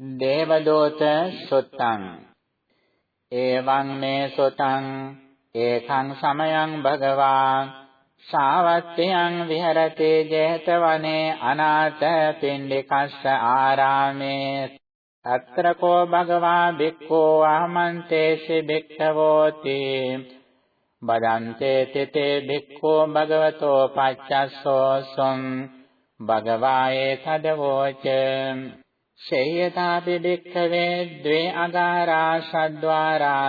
දේවදෝත සුත්තං। එවං මේ සුතං ඒකං සමයං භගවා। සාවත්තියං විහෙරති 제තවනේ අනාථ පින්ඩිකස්ස ආරාමේ। අත්‍රකෝ භගවා බික්ඛෝ අහමන්තේසි බික්ඛවෝති බදන්තේ තෙතේ බික්ඛෝ භගවතෝ පච්චස්සෝ සොං භගවායේ තදවෝච। ශේයතාපි භික්ඛවේ ද්වේ අගාරා ෂද්්වාරා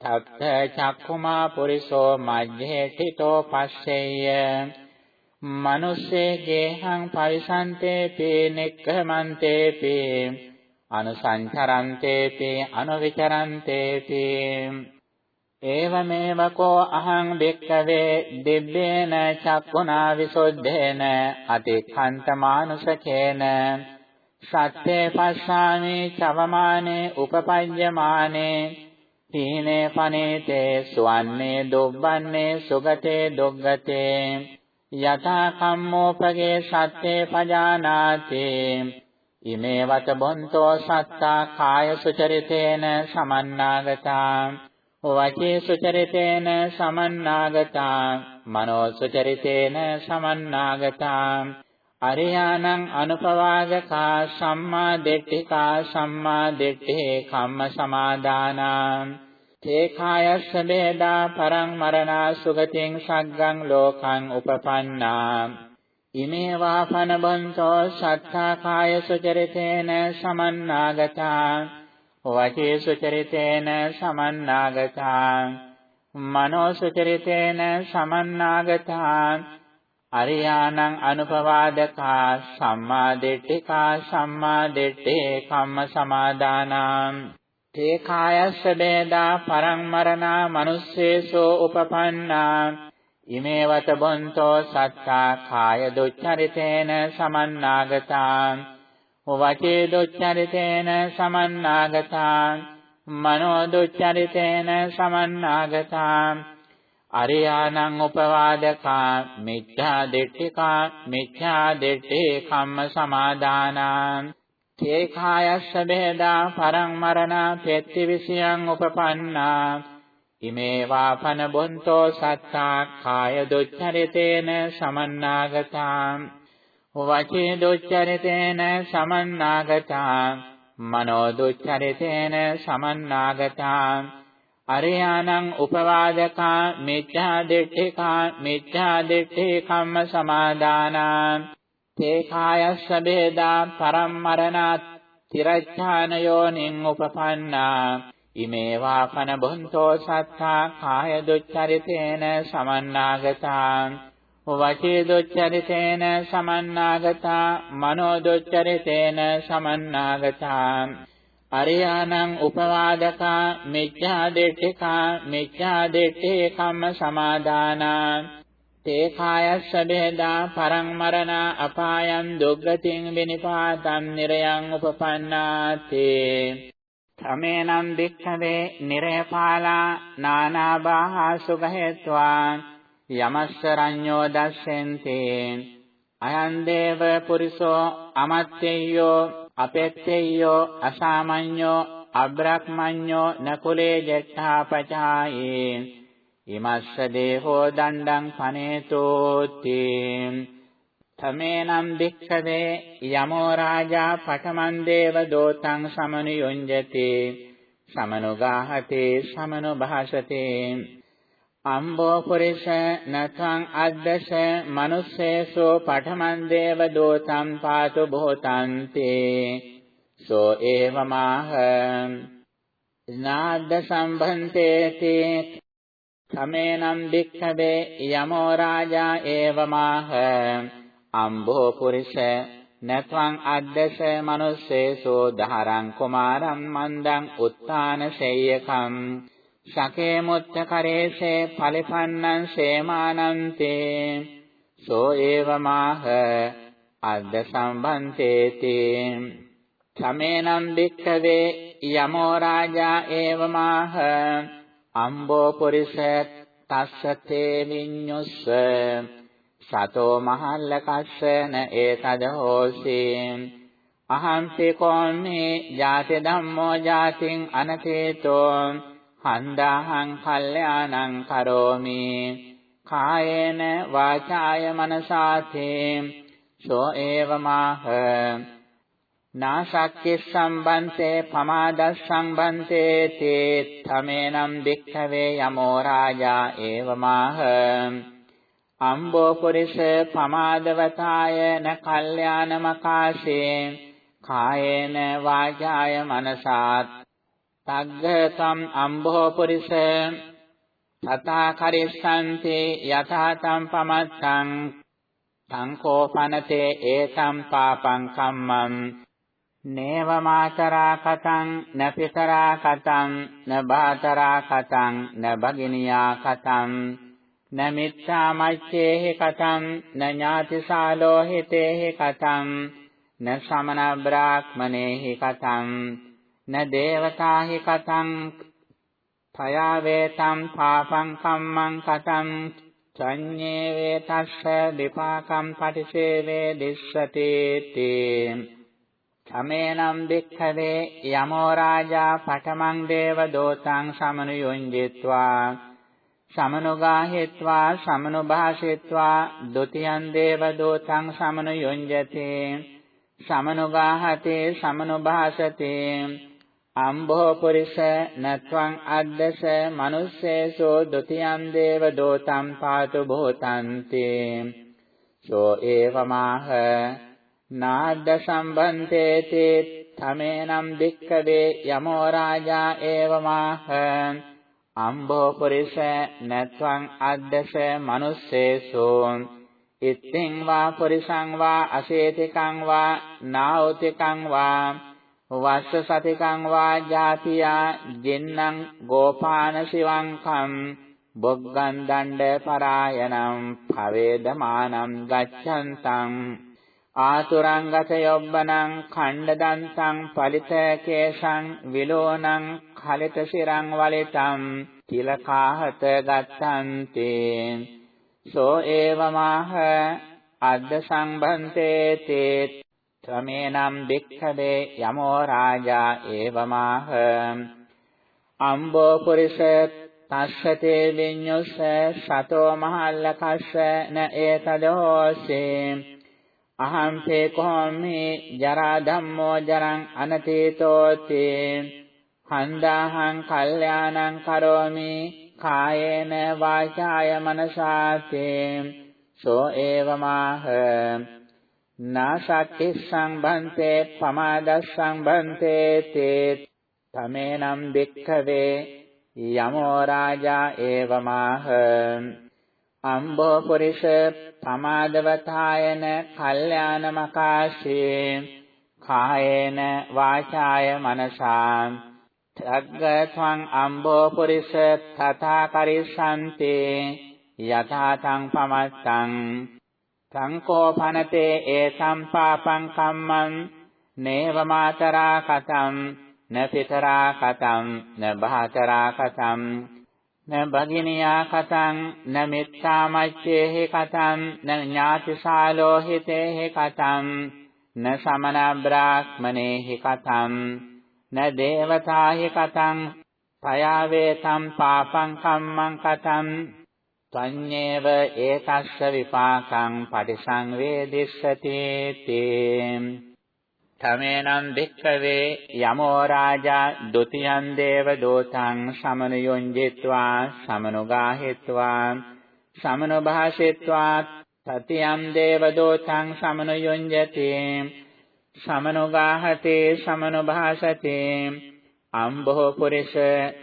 තත්ත චක්ඛුමා පුරිසෝ මජ්ජේ තිතෝ පස්සෙය්‍ය මනුස්සේ ගේහං පවිසන්තේ පී නික්ඛමන්තේ පී අනුසංචරන්තේ පී අනුවිචරන්තේ පී ඒවමේව කෝ අහං භික්ඛවේ දිබ්බේන චක්ඛුනා විසුද්ධේන අතික්ඛන්තමානුසකේන සත්‍යේ පස්සාමි චවමානේ උපපඤ්ඤමානේ තීනේ පනේතේ සුවන්නේ දුබ්බන්නේ සුගතේ දුග්ගතේ යථා කම්මෝපගේ සත්‍යේ පජානාති ඉමේ වත බොන්තෝ සත්තා කාය සුචරිතේන සමන්නාගතා වචේ සුචරිතේන සමන්නාගතා මනෝ සුචරිතේන සමන්නාගතා අරියානං අනුපවාදකා සම්මා දිට්ඨිකා සම්මා දිට්ඨේ කම්ම සමාදානා තේ කායස්ස වේදා පරං මරණා සුගතින් සග්ගං ලෝකං උපපන්නා ඉමේ වාපන බන්තෝ සත්තා කාය සුචරිතේන සමන්නාගතා. වචේ සුචරිතේන සමන්නාගතා. මනෝ සුචරිතේන සමන්නාගතා. අරියානං අනුපවාදකා සම්මා දිට්ඨිකා සම්මා දිට්ඨේ කම්ම සමාදානාම් තේ කායස්ස බේදා පරං මරණා මනුස්සේසෝ උපපන්නා. ඉමේ වත බොන්තෝ සත්තා කාය දුච්චරිතේන සමන්නාගතා. වචේ දුච්චරිතේන සමන්නාගතා. මනෝ දුච්චරිතේන සමන්නාගතා. අරියානං උපවාදකා මිච්ඡා දිට්ඨිකා මිච්ඡා දිට්ඨේ කම්ම සමාදානා තේ කායස්ස බේදා පරං මරණ පෙත්ති විසියං උපපන්නා ඉමේ වාපන බොන්තෝ සත්තා කාය දුච්චරිතේන සමන්නාගතා වචේ දුච්චරිතේන සමන්නාගතා මනෝ දුච්චරිතේන සමන්නාගතා අරයානං උපවාදකා මිච්ඡා දිට්ඨිකා මිච්ඡා දිට්ඨේ කම්ම සමාදානා තේ කායස්ස බේදා පරම්මරණාත් තිරච්ඡානයෝනින් උපපන්නා ඉමේ වාපන බොන්තෝ සත්තා කාය දුච්චරිතේන සමන්නාගතා වචේ දුච්චරිතේන සමන්නාගතා මනෝ දුච්චරිතේන සමන්නාගතා අරියානං උපවාදකා මිච්ඡා දිට්ඨිකා මිච්ඡා දිට්ඨේ කම්ම සමාදානා තේ කායස්ස බේදා පරං මරණ අපායං දුග්ගතින් විනිපාතං නිරයං උපපන්නාති. තමේනම් දික්ඛවේ නිරේපාලා නානාබාහා සුගහෙත්වා යමස්සරඤ්ඤෝ දස්සෙන්ති. අයං දේව පුරිසෝ අමත්තේයෝ අපෙත්තේයෝ අසාමඤ්ඤෝ අබ්‍රක්මඤ්ඤෝ නකුලේ ජට්ඨාපචායේ ඉමස්ස දේහෝ දණ්ඩං පනේතෝති. තමේනම් භික්ඛවේ යමෝ රාජා පඨමන් දේව දෝතං සමනුයොඤ්ජති. සමනුගාහතේ සමනුභාසතේ. අම්බෝ පුරිස නතං අද්දස මනුස්සේසෝ පඨමන් දේව දෝතං පාතු භෝතන්තේ. සෝ ඒවමාහ නාද්ද සම්භන්තේති තමේනම් භික්ඛවේ යමෝ රාජා ඒවමාහ අම්බෝ පුරිස නත්වං අද්දස මනුස්සේසෝ දහරං කුමාරං මන්දං උත්තාන සේයකම් සකේ මුත්ත කරේසේ ඵලිපන්නං සේමානන්තේ සෝ ඒවමාහ අද්ද සම්බන්තේති. සමේනම් භික්ඛවේ යමෝ රාජා ඒවමාහ අම්බෝ පුරිස තස්සතේ විඤ්ඤුස්ස සතෝ මහල්ලකස්සන ඒතද හෝසි. අහංසි කෝමි ජාති ධම්මෝ ජාතින් අනතේතෝ හන්දාහං කල්යාණං කරෝමි। කායේන වාචාය මනසාතේ। සෝ ඒවමාහ නාශක්ඛි සම්බන්තේ පමාදස් සම්බන්තේ තේ තමේනම් වික්ඛවේ යමෝ රාජා ඒවමාහ අම්බෝ පුරිස පමාදවතාය න කල්යාණමකාශේ। කායේන වාචාය මනසාත්। තග්ගතම් අම්බෝ පුරිස තථා කරිස්සන්ති යථාතම් පමත්තං සංකෝපනතේ ඒතම් පාපං කම්මං නේව මාතරා කතං නපිතරා කතං නබාතරා කතං නබගිනියා කතං නමිත්තා මච්ඡේහි කතං නඥාතිසාලෝ හිතේහි කතං න සමන බ්‍රාහ්මනේහි කතං න දේවතාහි කතං පයා වේතම් පාපං කම්මං කතං සංඤේ වේතස්ස විපාකම් පටිසේවේ දිස්සති තේ. සමේනම් වික්ඛවේ යමෝ රාජා පඨමං දේව දෝතං සමනුයොංජිත්වා සමනුගාහෙත්වා සමනුභාෂෙත්වා ဒ ුතියං දේව දෝතං සමනුයොංජතේ සමනුගාහතේ සමනුභාසතේ අම්බෝ පුරිස නත්වං අද්දස මනුස්සේසෝ ဒ ුතියං දේව දෝතං පාතු භූතන්ති. සෝ ඒවමාහ නාද්ද සම්බන්තේති තමේනම් වික්කවේ යමෝ රාජා ඒවමාහ. අම්බෝ පුරිස නත්වං අද්දස මනුස්සේසෝ ඉත්තිං වා පුරිසං වා අසේතිකං වා නාඋතිකං වා වස්ස සතිකං වා ජාතියා ජෙන්නං ගෝපාන සිවංකම් බොග්ගන් දණ්ඩ පරායනම් පවේදමානම් ගච්ඡන්තං ආතුරංගත යොබ්බනං ඛණ්ඩදන්තං පලිතකේශං විලෝනං කලිත සිරං වලිතං තිලකාහත ගත්තන්ති සෝ ඒවමාහ අද්ද සම්බන්තේ තේ ත්වමේනම් භික්ඛවේ යමෝ රාජා ඒවමාහ අම්බෝ පුරිස තස්සතේ විඤ්ඤුස්ස සතෝ මහල්ලකස්ස න ඒතදෝසේ අහම්සේ කොහොමි ජරා ධම්මෝ ජරං අනතීතෝති හන්දාහං කල්යාණං කරෝමි කායේන වාචාය මනසාතේ සෝ ඒවමාහ නාසක්ඛි සංබන්තේ පමාදස්සං බන්තේ තේ තමේනම් වික්ඛවේ යමෝ රාජා ඒවමාහ අම්බෝ පුරිස පමාදවතායන කල්යාණමකාශේ කායේන වාචාය මනසා තග්ගත්වං අම්බෝ පුරිස තථා කරිස්සන්ති යථා තං පමත්තං සංකෝපනතේ ඒසම් පාපං කම්මං නේව මාතරා කතං න පිතරා කතං න බහතරා කතං න භගිනියා කතං න මිත්තා මච්ඡේහි කතං න ඥාතිසාලෝ හිතේහි කතං න සමන බ්‍රාහ්මනේහි කතං න දේවතාහි කතං පයාවේතම් පාපං කම්මං කතං සංඤේව ඒතස්ස විපාකං පටිසංවේදිස්සති තේ තමේනම් වික්ඛවේ යමෝ රාජා ဒ ුතියං දේව දෝතං සමනුයොංජිත්වා සමනුගාහෙත්වා සමනුභාෂෙත්වා තතියං දේව දෝතං සමනුයොංජති සමනුගාහතේ සමනුභාසතේ අම්බෝ පුරිස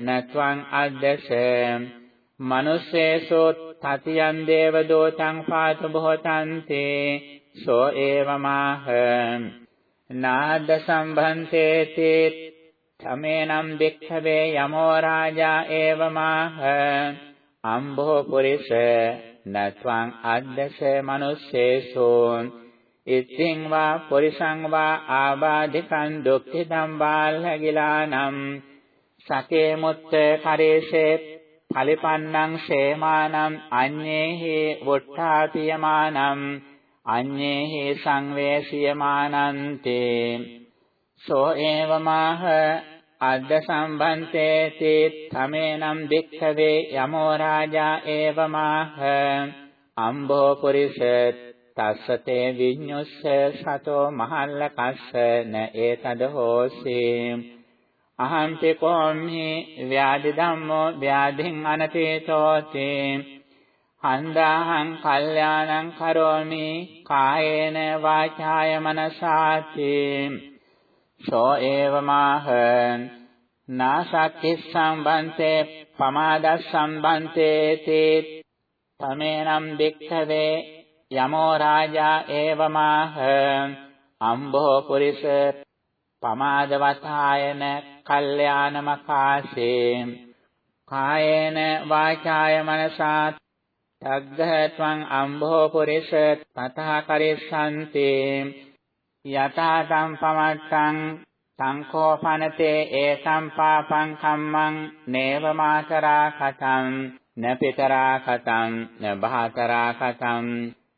නත්වං අද්දස මනුස්සේසෝ තතියං දේව දෝතං පාතු බොහෝතන්ති සෝ ඒවමාහ. නාද සම්භන්තේති තමේනම් වික්ඛවේ යමෝ රාජා ඒවමාහ. අම්බෝ පුරිස නත්වං අද්දස මනුස්සේසෝ. ඉතිං වා පුරිසං වා ආබාධිකං දුක්ඛිතං බාලහගිලානම්. සකේ මුත්ත කරේසේ පලිපන්නං ෂේමානම් අඤ්ඤේහි වොට්ඨාතියමානම් අඤ්ඤේහි සංවේසියමානන්තේ සෝ ඒවමාහ අද්ද සම්බන්තේති තමේනම් දික්ඛවේ යමෝ රාජා ඒවමාහ අම්බෝ පුරිස තස්සතේ විඤ්ඤුස්ස සතෝ මහල්ල කස්ස න ඒතද හෝසි අහම්පි කෝම්හි ව්‍යාධි ධම්මෝ ව්‍යාධින් අනතේතෝති. හන්දාහං කල්යාණං කරෝමි කායේන වාචාය මනසාති. සෝ ඒවමාහ නාසක්ඛිස්සං බන්තේ පමාදස්සං බන්තේ තේ තමේනම් දික්ඛවේ යමෝ රාජා ඒවමාහ අම්බෝ පුරිස පමාදවතායන කල්යාණමකාසේ කායේන වාචාය මනසා තග්ගහත්වං අම්බෝ පුරිස තථා කරිස්සන්ති. යතා සම්පමත්තං සංකෝපනතේ ඒසම් පාපං කම්මං නේව මාතරා කතං න පිතරා කතං න බහතරා කතං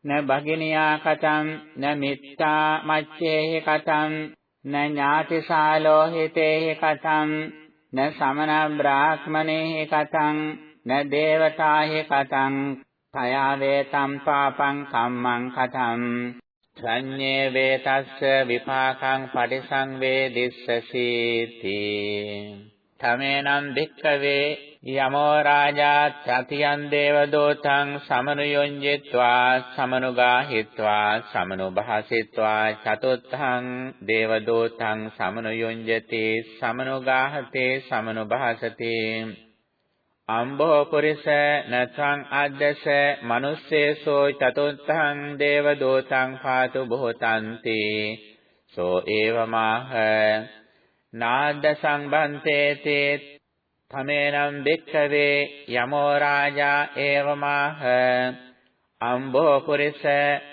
න භගිනියා කතං න මිත්තා මච්ඡේහි කතං න ඥාතිසාලෝ හිතේහි කතං න සමන බ්‍රාහ්මනේහි කතං න දේවතාහි කතං තයා වේතම් පාපං කම්මං කතං සංඤේ වේතස්ස විපාකං පටිසංවේදිස්සසීති තමේනම් භික්ඛවේ යමෝ රාජා චතියන් දේවදෝතං සමනුයොඤ්ජෙත්වා සමනුගාහිත්වා සමනුභාසිත්වා චතුත්ථං දේවදෝතං සමනුයොඤ්ජති සමනුගාහතේ සමනුභාසතේ. අම්බෝ පුරිස නත්වං අද්දස මනුස්සේසෝ චතුත්ථං දේවදෝතං පාතු බොහෝතන්ති. සෝ ඒවමාහ නාද්ද සංබන්තේති තමේනම් දෙක්ඛවේ යමෝ රාජා ඒවමාහ. අම්බෝ පුරිස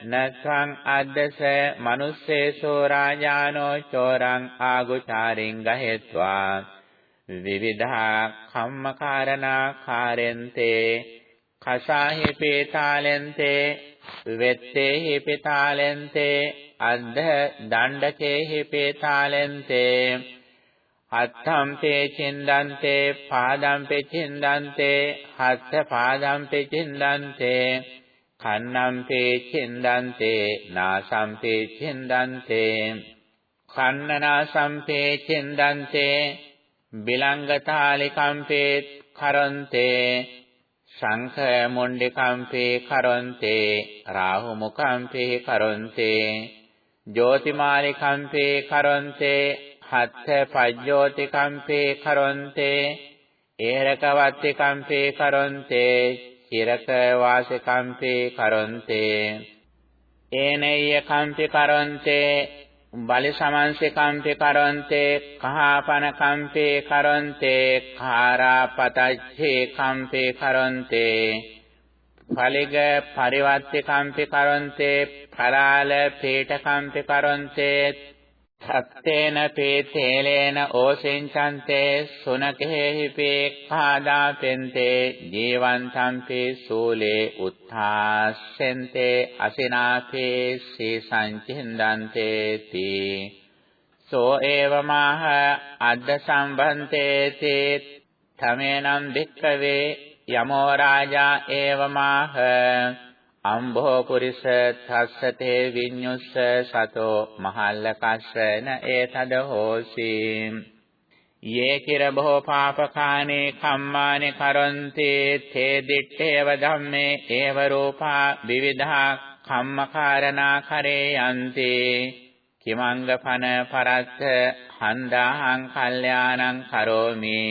නත්වං අද්දස මනුස්සේසෝ රාජානෝ චෝරං ආගුචාරින් ගහෙත්වා. විවිධා කම්මකාරණා කාරෙන්තේ කසාහි පේතාලෙන්තේ වෙත්තේහි පේතාලෙන්තේ අද්ධ දණ්ඩකේහි පේතාලෙන්තේ අත්තම්පේ චින්දන්තේ පාදම්පේ චින්දන්තේ හත්ත පාදම්පේ චින්දන්තේ කන්නම්පේ චින්දන්තේ නාසම්පේ චින්දන්තේ කන්නනාසම්පේ චින්දන්තේ බිලංගතාලිකම්පේ කරන්තේ ශංඛ මොණ්ඩිකම්පේ කරන්තේ රාහු මුකම්පේ කරන්තේ ජෝතිමාලිකම්පේ කරන්තේ හත්ථ පජ්ජෝතිකම්පේ කරන්තේ ඒරකවත්තිකම්පේ කරන්තේ චිරක වාසිකම්පේ කරන්තේ. ඒනෙය්‍ය කම්පි කරන්තේ බලි සමංසේ කම්පේ කරන්තේ කහාපන කම්පේ කරන්තේ කාරාපතච්ඡේ කම්පේ කරන්තේ. ඵලිග පරිවර්ති කම්පේ කරන්තේ පරාල පීඨ කම්පේ කරන්තේ සත්තේන පීතේලේන ඕසෙන්චන්තේ සුනකේහි පේඛාදා පෙන්තේ ජීවන්තම්පේ සූලේ උත්ථාසෙන්තේ අසිනාපේ සීසංචින්දන්තේ තී. සෝ ඒවමාහ අද්ද සම්බන්තේති තමේනම් වික්ඛවේ යමෝ රාජා ඒවමාහ අම්භෝ පුරිස තස්සතේ විඤ්ඤුස්ස සතෝ මහල්ලකස්සන ඒතද හෝසි. යේ කිර බෝ පාපකානේ කම්මානේ කරන්ති තේ දිත්තේව ධම්මේ ඒව රූපා විවිධා කම්මකාරණා කරේ යන්ති. කිමංග පන පරත්ත හන්දාහං කල්යාණං කරෝමි.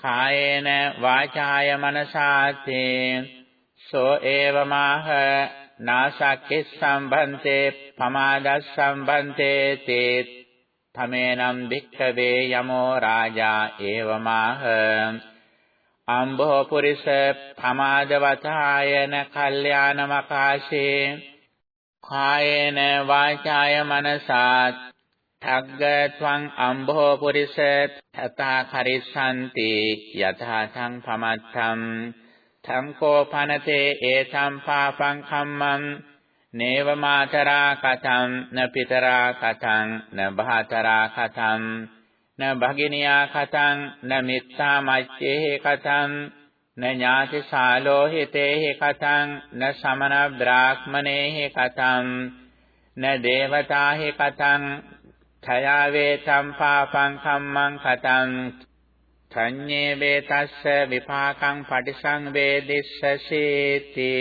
කායේන වාචාය මනසාතේ. සෝ ඒවමාහ නාසක්ඛේ සම්බන්තේ පමාදස් සම්බන්තේ තේ තමේනම් භික්ඛවේ යමෝ රාජා ඒවමාහ අම්බෝ පුරිස පමාදවතායන කල්යාණමකාශේ කායේන වාචාය මනසාත් තග්ග ත්වං අම්බෝ පුරිස තථා කරිස්සanti යථා සංපමත්තම් සංකෝපනතේ ඒතම් පාපං කම්මං නේව මාතරා කතං න පිතරා කතං න භාතරා කතං න භගිනියා කතං න මිත්තා මච්චේ කතං න ඥාති සාලෝහිතේ කතං න සමන බ්‍රාහ්මනේ කතං න දේවතාහි කතං ඡයා වේතම් පාපං කම්මං කතං සංඤේ වේතස්ස විපාකං පටිසංවේදිස්සසීති.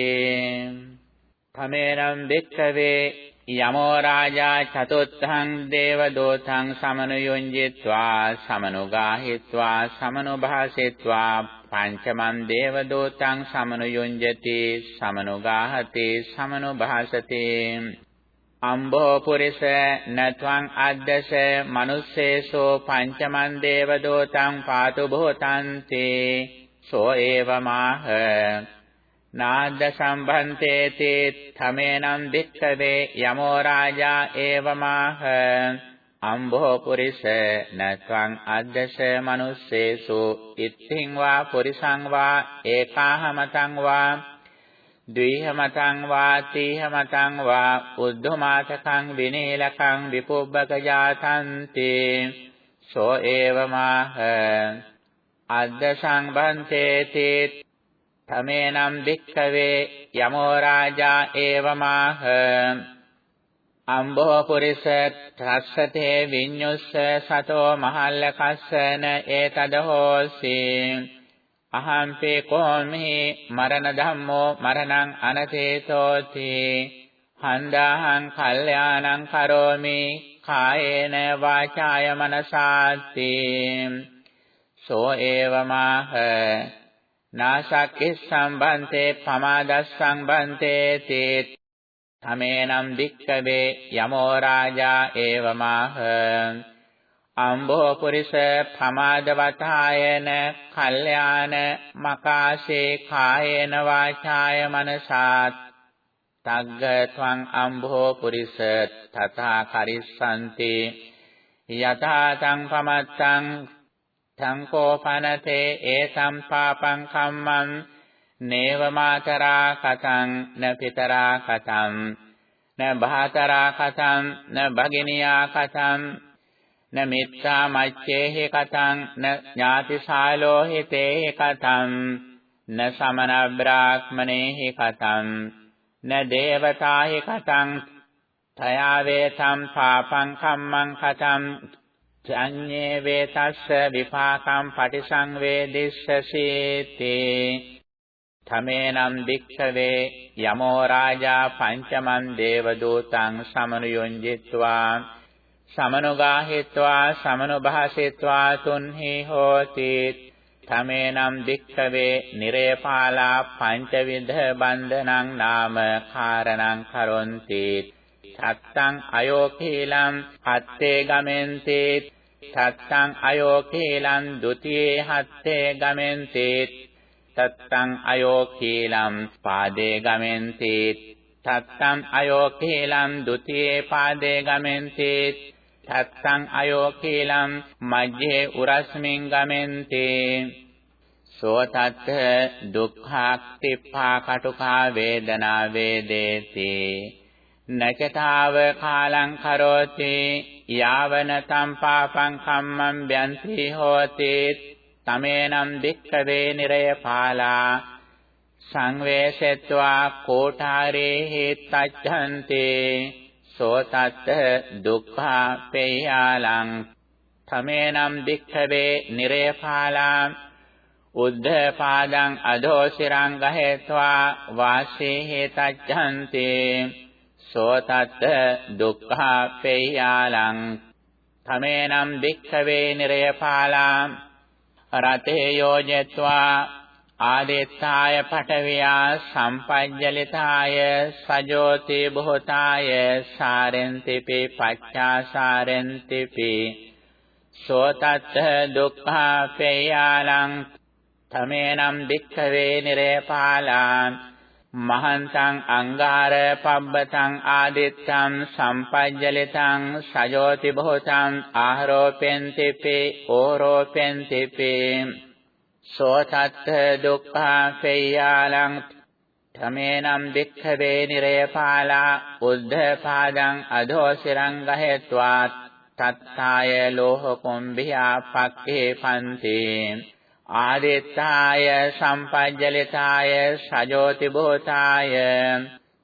තමේනම් වික්ඛවේ යමෝ රාජා චතුත්ථං දේවදෝතං සමනුයොංජිත්වා සමනුගාහිත්වා සමනුභාසෙත්වා පංචමං දේවදෝතං සමනුයොංජති සමනුගාහති සමනුභාසති. අම්බෝ පුරිස නත්වං අද්දස මනුස්සේසෝ පංචමං දේවදෝතං පාතු භූතන්ති සෝ ඒවමාහ නාද්ද සම්භන්තේති තමේනම් දික්ඛවේ යමෝ රාජා ඒවමාහ අම්බෝ පුරිස නත්වං අද්දස මනුස්සේසු ඉත්තිං වා පුරිසං වා ඒකාහමතං වා ද්විහ මතං වා තීහ මතං වා උද්ධමාසකං විනීලකං විපුබ්බක ජාතන්ති සෝ ඒවමාහ අද්ද සංබන්තේති තමේනම් වික්ඛවේ යමෝ රාජා ඒවමාහ අම්බෝ පුරිස ත්‍රස්සතේ විඤ්ඤුස්ස සතෝ මහල්ලකස්සන ඒතද හෝසී අහම්පේ කෝමහි මරණ ධම්මෝ මරණං අනතේසෝති හන්දාහං කල්යාණං කරෝමි කායේන වාචාය මනසාති සෝ ඒවමාහ නාසක්ඛි සම්බන්තේ පමාදස් සම්බන්තේ තේ තමේනම් වික්කවේ යමෝ රාජා ඒවමාහ අම්බෝ පුරිස පමාදවතායන කල්යාණ මකාශේ කායේන වාචාය මනසාත්. තග්ග ත්වං අම්බෝ පුරිස තථා කරිස්සanti යථා තං පමත්තං සංකෝපනතේ ඒසම් පාපං කම්මං නේව මාතරා කතං න පිතරා කතං න භාතරා කතං න භගිනියා කතං න මිත්තා මච්චේහි කතං න ඥාතිශාලෝහිතේහි කතං න සමන බ්‍රාහ්මනේහි කතං න දේවතාහි කතං තයා වේතම් පාපං කම්මං කතං ඡඤ්ඤේ වේතස්ස විපාකම් පටිසංවේදිස්සසීති. තමේනම් වික්ඛවේ යමෝ රාජා පංචමන් දේවදූතං සමනුයොංජිත්වා සමනුගාහිත්වා සමනුභාසිත්වා තුන්හි හෝති තමේනම් දික්ඛවේ නිරේපාලා පංචවිධ බන්ධනං නාම කාරණං කරොන්ති සත්තං අයෝකීලං හත්තේ ගමෙන්ති සත්තං අයෝකීලං ဒ ුතියේ හත්තේ ගමෙන්ති සත්තං අයෝකීලං පාදේ ගමෙන්ති සත්තං අයෝකීලං ဒ ුතියේ පාදේ ගමෙන්ති තත්තං අයෝකීලං මජ්ජේ උරස්මින් ගමෙන්ති. සෝ තත්ත දුක්ඛාක්තිප්පා කටුකා වේදනා වේදේති. නචතාව කාලං කරෝති යාවන සම්පාපං කම්මං බ්‍යන්ති හෝති තමේනම් දික්ඛවේ නිරය පාලා. සංවේශෙත්වා කෝඨාරේ හේත්තච්ඡන්තේ. සෝතත්ත දුක්ඛා පේයාලං තමේනම් දික්ඛවේ නිරේපාලා උද්ධපාදං අදෝසිරං ගහෙත්වා වාසේ හේතච්ඡන්ති සෝතත්ත දුක්ඛා පේයාලං තමේනම් දික්ඛවේ නිරේපාලා රතේ යෝජෙත්වා ආදේත්තාය පඨවියා සම්පජ්ජලිතාය සජෝති බොහෝතාය සාරෙන්තිපි පච්චාසාරෙන්තිපි. සෝතත්ත දුක්ඛා පේයාලං තමේනම් දික්ඛවේ නිරේපාලාන් මහන්තං අංගාර පබ්බතං ආදිත්තං සම්පජ්ජලිතං සජෝති බොහෝතං ආහරෝපෙන්තිපි ඕරෝපෙන්තිපි. සෝතත්ථ දුක්ඛා සේයාලං තමේනම් වික්ඛවේ නිරේපාලා උද්ධ පාදං අධෝසිරං ගහෙත්වා තත්තාය ලෝහ කුම්භියා පක්ඛේ පන්ති ආදිත්තාය සම්පජ්ජලිතාය සජෝති භූතාය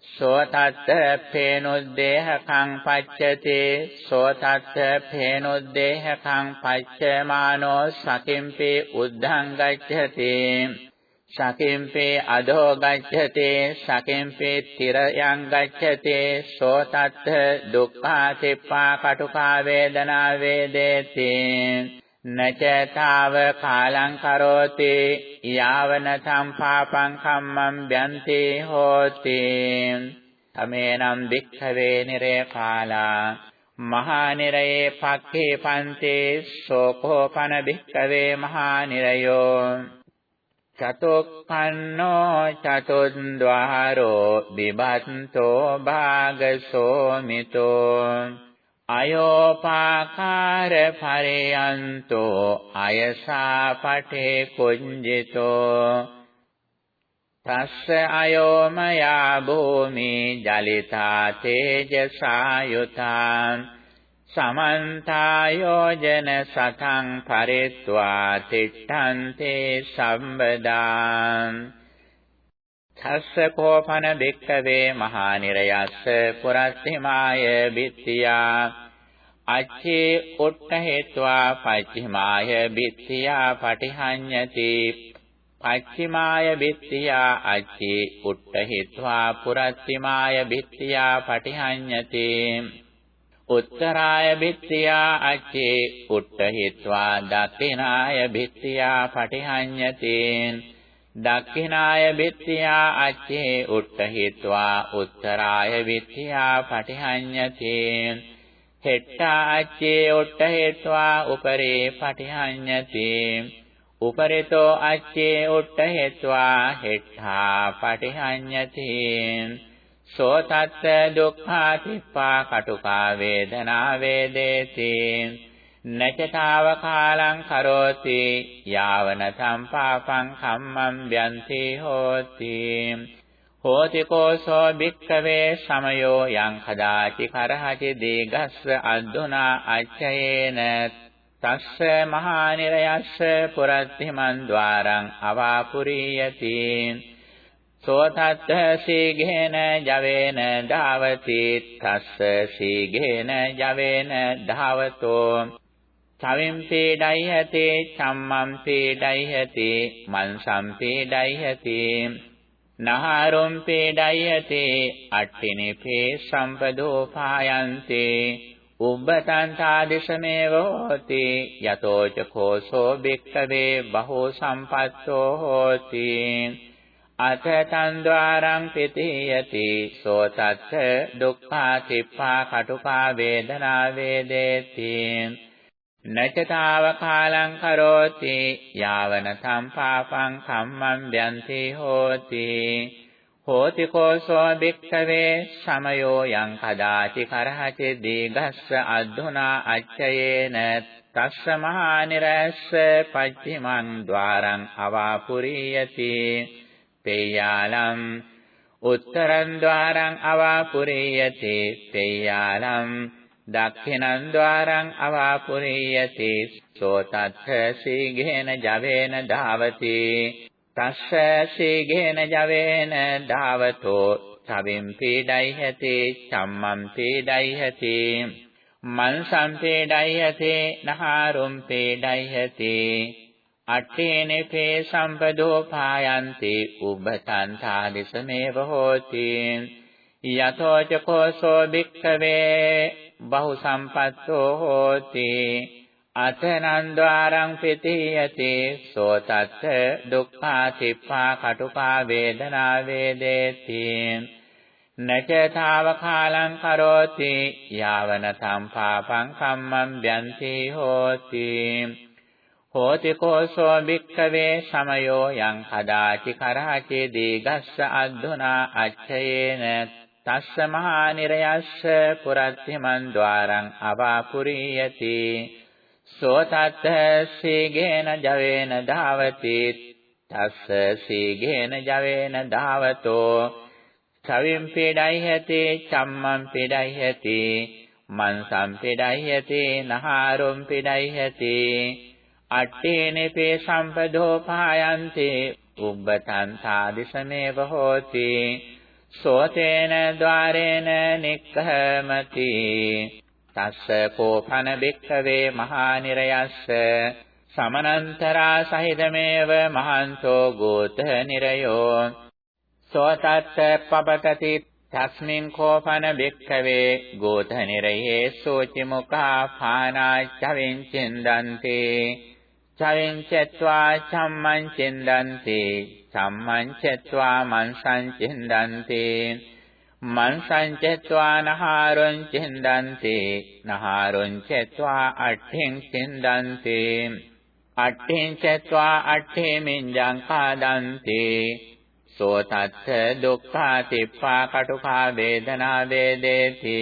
සෝතත්ත පේනොද්දේහකං පච්චති සෝතත්ත පේනොද්දේහකං පච්චමානෝ සකිම්පි උද්ධං ගච්ඡති। සකිම්පේ අධෝ ගච්ඡති। සකිම්පේ තිරයන් ගච්ඡති। සෝතත්ත දුක්ඛා තිප්පා කටුකා වේදනා වේදේති। නචතාව කාලං කරෝති යාවන සම්පාපං කම්මං බ්‍යන්ති හෝති. තමේනම් වික්ඛවේ නිරේ කාලා මහා නිරයේ පක්ඛේ පන්තේ සෝකෝපන වික්ඛවේ මහා නිරයෝ. චතුක්ඛන්නෝ චතුද්්වාරෝ විභත්තෝ භාගසෝමිතෝ. අයෝපාකාර පරයන්තෝ අයසා පඨේ කුඤ්ජිතෝ තස්ස අයෝමයා භූමි ජලිතා තේජසා යුතා සමන්තායෝජන සතං පරිත්වා තිට්ඨන්තේ සම්බදා තස්ස කෝපන දෙක්කවේ මහා නිරයස්ස පුරස්තිමාය බිත්තියා අච්චේ ඔට්ට හේत्वा පච්චිමාය බිත්තියා පටිහඤ්ඤති. පච්චිමාය බිත්තියා අච්චේ ඔට්ට හේत्वा පුරච්චිමාය බිත්තියා පටිහඤ්ඤති. උත්තරාය බිත්තියා අච්චේ ඔට්ට හේत्वा දක්ඛිනාය බිත්තියා පටිහඤ්ඤති. දක්ඛිනාය බිත්තියා අච්චේ ඔට්ට හේत्वा උත්තරාය බිත්තියා පටිහඤ්ඤති. හෙට්ටා අච්චේ උට්ඨ හිත්වා උපරේ පටිහඤ්ඤති. උපරිතෝ අච්චේ උට්ඨ හිත්වා හෙට්ටා පටිහඤ්ඤති. සෝතත්ත දුක්ඛා තිප්පා කටුකා වේදනා වේදේති. නචතාව කාලං කරෝති. යාවන සම්පාපං කම්මං ව්‍යන්ති හෝති. හෝති කෝසෝ භික්ඛවේ සමයෝ යං කදාචි කරහචි දීගස්ස අද්දුනා අච්චයේන තස්ස මහා නිරයස්ස පුරත්තිමන් ద్వාරං අවාපුරියති. සෝතත්ත සීඝේන ජවේන ධාවති තස්ස සීඝේන ජවේන ධාවතෝ. චවින් පීඩයිහති චම්මම් පීඩයිහති මන්සම් පීඩයිහති නහාරුම් පීඩයිහති අට්ඨිනිපේ සම්පදෝ පායන්ති උබ්බතං තාදිසමේව හෝති යතෝ ච කෝසෝ බික්කවේ බහෝ සම්පත්තෝ හෝති අතතං ద్వාරං පිතියති සෝතත්ත දුක්ඛා තිප්පා කටුකා වේදනා වේදේති නචතාව කාලං කරෝති යාවන සම්පාපං කම්මං ව්‍යන්ති හෝති. හෝති කෝසෝ භික්ඛවේ සමයෝ යං කදාචි කරහචේ දීඝස්ස අද්ධුනා අච්චයේන. තස්ස මහා නිරස්ස පච්චිමන් ద్వාරං අවාපුරියති. තේයාලම් උත්තරං ద్వාරං අවාපුරියති. තේයාලම් දක්ඛිනං ద్వාරං අවාපුරියති සෝතත්ථ සීඝේන ජවේන ධාවති තස්ස සීඝේන ජවේන ධාවතෝ සවින් පීඩයිහති චම්මම් පීඩයිහති මන් සම්පීඩයිහති නහාරුම් පීඩයිහති අට්ඨේනපේ සම්පදෝ පායන්ති උබ්බතං තාදිසමේව හෝති යතෝ ච කෝසෝ භික්ඛවේ බහු සම්පත්තෝ හෝති. අතනං ద్వාරං පිටියති සෝතත්ත දුක්ඛා තිප්පා කටුකා වේදනා වේදේති. නචතාව කාලං කරෝති යාවන සම්පාපං කම්මං ව්‍යන්ති හෝති. හෝති කෝසෝ භික්ඛවේ සමයෝ යං කදාචි කරහචි දීගස්ස අද්දුනා අච්ඡයේන. තස්ස මහා නිරයස්ස පුරත්තිමන් ద్వාරං අවාපුරියති සෝතත්ත සීගේන ජවේන ධාවති. තස්ස සීගේන ජවේන ධාවතෝ. චවින් පීඩයි හැති චම්මන් පීඩයි හැති මන්සම් පීඩයි හැති නහාරුම් පීඩයි හැති අට්ඨේනපේ සම්පදෝ පායන්ති උබ්බතං සාදිසමේව හෝති. සෝතේන ద్వාරේන නික්ඛමති තස්ස කෝපන බික්ඛවේ මහා නිරයස්ස සමනන්තරා සහිතමේව මහන්තෝ ගෝත නිරයෝ සෝතත්ත පබතති තස්මින් කෝපන බික්ඛවේ ගෝත නිරයේ සෝචි මුඛා පානා චවෙන් චින්දන්ති චවෙන් චත්වා චම්මං චින්දන්ති චම්මං චත්වා මන්සං චින්දන්ති මන්සං චත්වා නහාරං චින්දන්ති। නහාරං චත්වා අට්ඨෙන් චින්දන්ති। අට්ඨෙන් චත්වා අට්ඨේ මින්ජං කාදන්ති। සෝ තත්ථ දුක්ඛා තිප්පා කටුකා වේදනා වේදේති।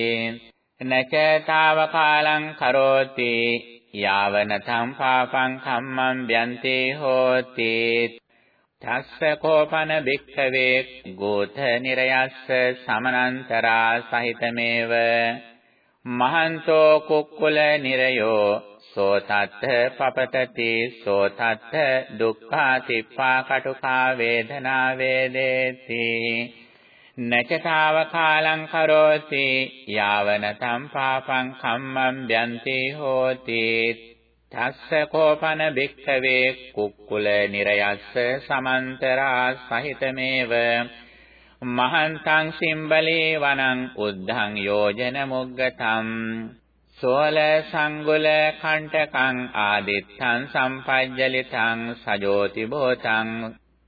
නචතාව කාලං කරෝති। යාවන සම්පාපං කම්මං ව්‍යන්තේ හෝති। තස්ස කෝපන භික්ඛවේ ගෝත නිරයස්ස සමනන්තරා සහිතමේව. මහන්තෝ කුක්කුල නිරයෝ සෝ තත්ථ පපතති සෝ තත්ථ දුක්ඛා තිප්පා කටුකා වේදනා වේදේති. නචතාව කාලං කරෝති යාවන සම්පාපං කම්මං ව්‍යන්ති හෝති. තස්ස කෝපන භික්ඛවේ කුක්කුල නිරයස්ස සමන්තරා සහිතමේව. මහන්තං සිම්බලේ වනං උද්ධං යෝජන මුග්ගතම්. සෝල සංගුල කණ්ඨකං ආදිත්තං සම්පජ්ජලිතං සජෝති භෝතං.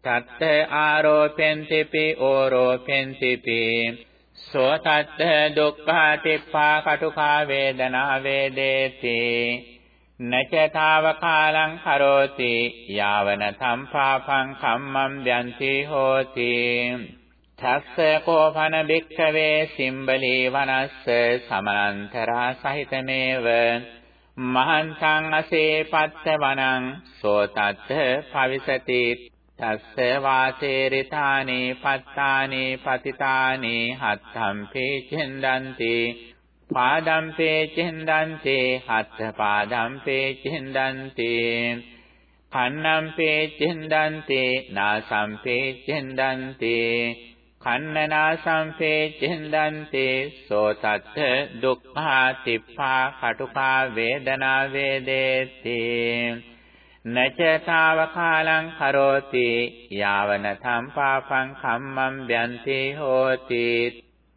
තත්ත ආරෝපෙන්තිපි ඕරෝපෙන්තිපි. සෝ තත්ත දුක්ඛා තිප්පා කටුකා වේදනා වේදේති. නචතාව කාලං කරෝති යාවන සම්පාපං කම්මං ව්‍යන්ති හෝති. තස්ස කෝපන භික්ඛවේ සිම්බලී වනස්ස සමනන්තරා සහිතමේව. මහන්තං අසේපත්ත වනං සෝතත්ථ පවිසති. තස්ස වාසේරිතානේ පත්තානේ පතිතානේ හත්තම්පේ චින්දන්ති පාදම්පේ චින්දන්ති හත්ත පාදම්පේ චින්දන්ති. කන්නම්පේ චින්දන්ති නාසම්පේ චින්දන්ති. කන්නනා සම්පේ චින්දන්තේ සෝතත්ථ දුක්ඛා තිප්පා කටුකා වේදනා වේදේති. නචතාව කාලං කරෝති යාවන සම්පාපං කම්මං ව්‍යන්ති හෝති.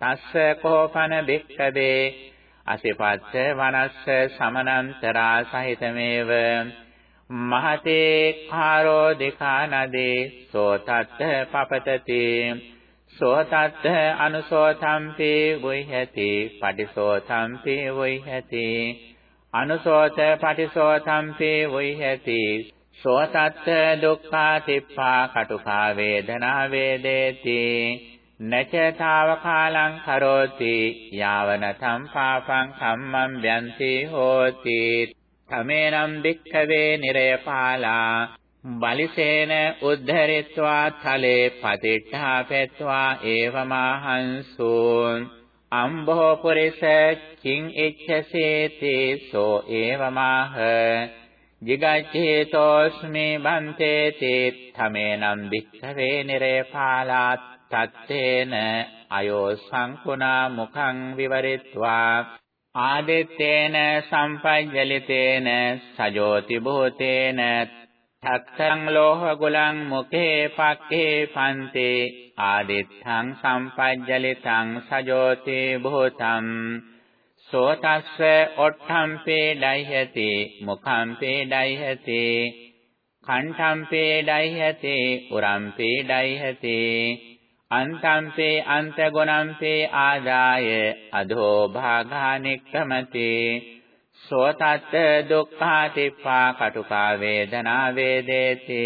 තස්ස කෝපන බික්ඛවේ අසිපත්ත වනස්ස සමනන්තරා සහිතමේව. මහතේ කාරෝ දෙකා නදේ සෝතත්ථ පපතති. සෝතත්ථ අනුසෝතම්පි වොයිහති පටිසෝතම්පි වොයිහති අනුසෝත පටිසෝතම්පි වොයිහති සෝතත්ථ දුක්ඛා තිප්පා කටුකා වේදනා වේදේති. නචතාව කාලං කරෝති යාවන සම්පාපං කම්මං ව්‍යන්ති හෝති. තමේනම් භික්ඛවේ නිරයපාලා බලිසේන උද්ධරිත්වා තලේ පතිට්ඨාපෙත්වා ඒවමහංසු. අම්බෝ පුරිස කිං ඉච්ඡසේති සෝ ඒවමහ. jigacchitosmi bantete thamenam bhikkave nirepalat tattena අයෝ සංකුණා මුඛං විවරිත්වා ආදිත්තේන සම්පජ්ජලිතේන සජෝති භූතේන තත්තං ලෝහ ගුලං මුඛේ පක්ඛේ පන්තේ ආදිත්තං සම්පජ්ජලිතං සජෝති භූතං සෝතස්ස ඔට්ඨම්පේ ඩයිහති මුඛම්පේ ඩයිහති කණ්ඨම්පේ ඩයිහති උරම්පේ ඩයිහති අන්තම්පේ අන්තගුණම්පේ ආදාය අධෝ භාගානික්කමති සෝතත් දුක්ඛා තිප්පා කටුකා වේදනා වේදේති.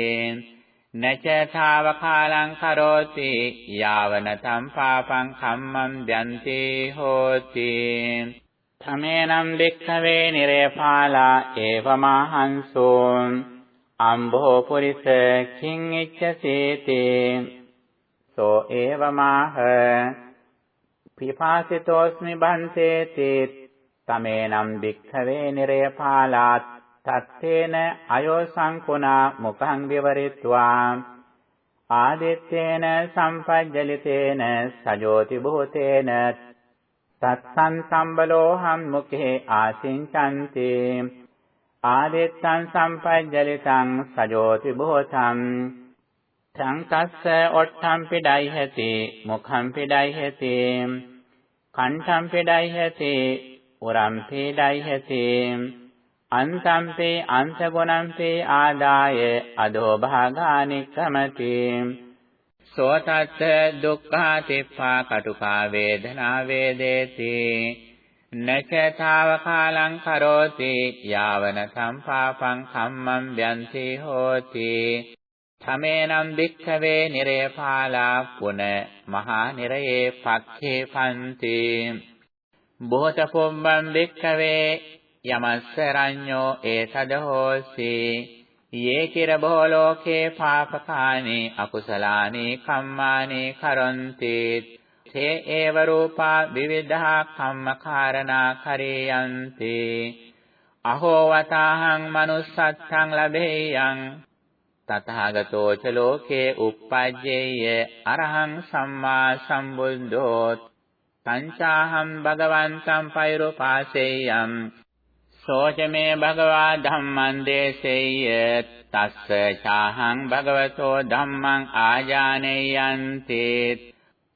නච ථාවකාලං කරෝති යාවන සම්පාපං කම්මං දන්ති හෝති. තමේනම් වික්ඛවේ නිරේපාලා ඒවමහංසෝ. අම්භෝ පුරිස කිං ඉච්ඡසීති. සෝ ඒවමාහ. පිපාසිතෝස්මි බන්තේති තමේනම් භික්ඛවේ නිරයපාලාත් තත්තේන අයෝ සංකුණා මුඛං විවරිත්වා. ආදිත්තේන සම්පජ්ජලිතේන සජෝති භූතේන. තත්සං සම්බලෝහම් මුඛේ ආසින්චන්ති ආදිත්තං සම්පජ්ජලිතං සජෝති භූතං. සංකස්ස ඔට්ඨම් පිඩයිහති මුඛම් පිඩයිහති කණ්ඨම් පිඩයිහති උරම් පිඩයිහති අන්තම්පේ අන්තගුණම්පේ ආදාය අදෝ භාගානික්කමති සෝතත් දුක්ඛා තිප්පා කටුකා වේදනා වේදේති නචතාව කාලං කරෝති යාවන සම්පාපං කම්මං ව්‍යන්ති හෝති. තමේනම් භික්ඛවේ නිරේපාලා පුන මහා නිරයේ පක්ඛේ පන්ති බොහෝත පොම්බං භික්ඛවේ යමස්ස රඤ්ඤෝ ඒතද හෝසි යේ කිර බෝලෝකේ පාපකානි අකුසලානි කම්මානි කරොන්ති. තේ ඒව රූපා විවිධා කම්මකාරණා කරේයන්ති. අහෝ වතාහං manussත්තං ලබේයං තථාගතෝ ච ලෝකේ uppajjeyya අරහං සම්මා සම්බුද්ධෝ තංචාහං භගවන්තං පෛරුපාසෙය්‍යං සෝච මේ භගවා ධම්මං දේසෙය්‍ය තස්ස චාහං භගවතෝ ධම්මං ආජානෙයන්ති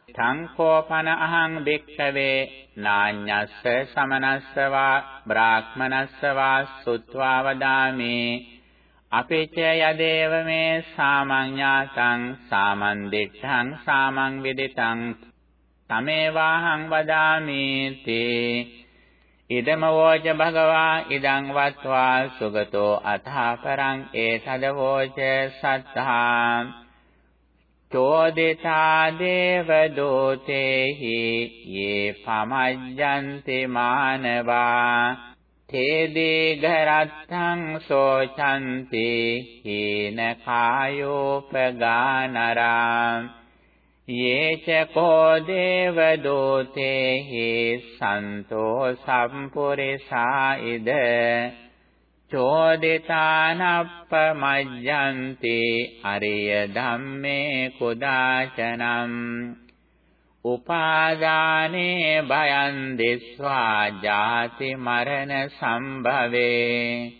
සංකෝපන අහං භික්ඛවේ නාඤ්ඤස්ස සමනස්සවා බ්‍රාහ්මනස්සවා සුත්වා වදාමි අපේච යදේව මේ සාමඤ්ඤාතං සාමන්දිට්ඨං සාමං විදිතං තමේවාහං වදාමි තේ ඉදමවෝච භගවා ඉදං වත්වා සුගතෝ අථාපරං ඒතදවෝච සත්තා චෝදිතා දේව දෝතේහි යේ පමජ්ජන්ති මානවා තේදී ගරත්තං සෝචන්ති හීන කායෝපගානරා යේච කෝ දේව දෝතේහි සන්තෝ සම්පුරිසා ඉද චෝදිතානප්පමජ්ජන්ති අරිය ධම්මේ කුදාචනම් උපාදානේ භයං දිස්වා ජාති මරණ සම්භවේ.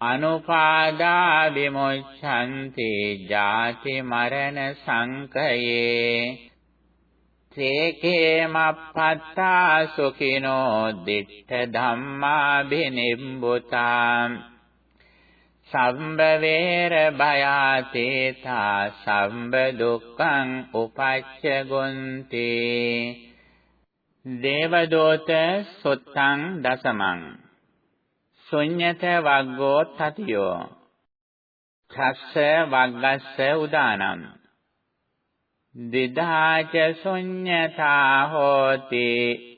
අනුපාදා විමුච්ඡන්ති ජාති මරණ සංකයේ. තේකේ මප්පත්තා සුඛිනෝ දිට්ඨ ධම්මා බිනිම්බුතා සම්බ වේර භයාතේතා සම්බ දුක්ඛං උපච්චගොන්ති දේවදෝත සොත්තං දසමං. ශුඤ්ඤත වග්ගෝ තතියෝ. ඛස්ස වග්ගස්ස උදානම් දිදාච ශුඤ්ඤතා හෝති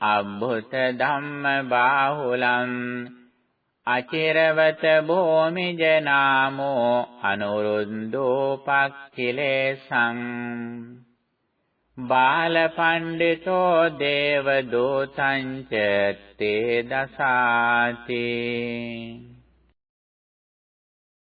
අබ්බුත ධම්ම බාහුලං. අචිරවත භූමි ජනාමෝ අනුරුද්ධෝ පක්ඛිලේසං. බාල පණ්ඩිතෝ දේව දූතං ච තේ දසාති.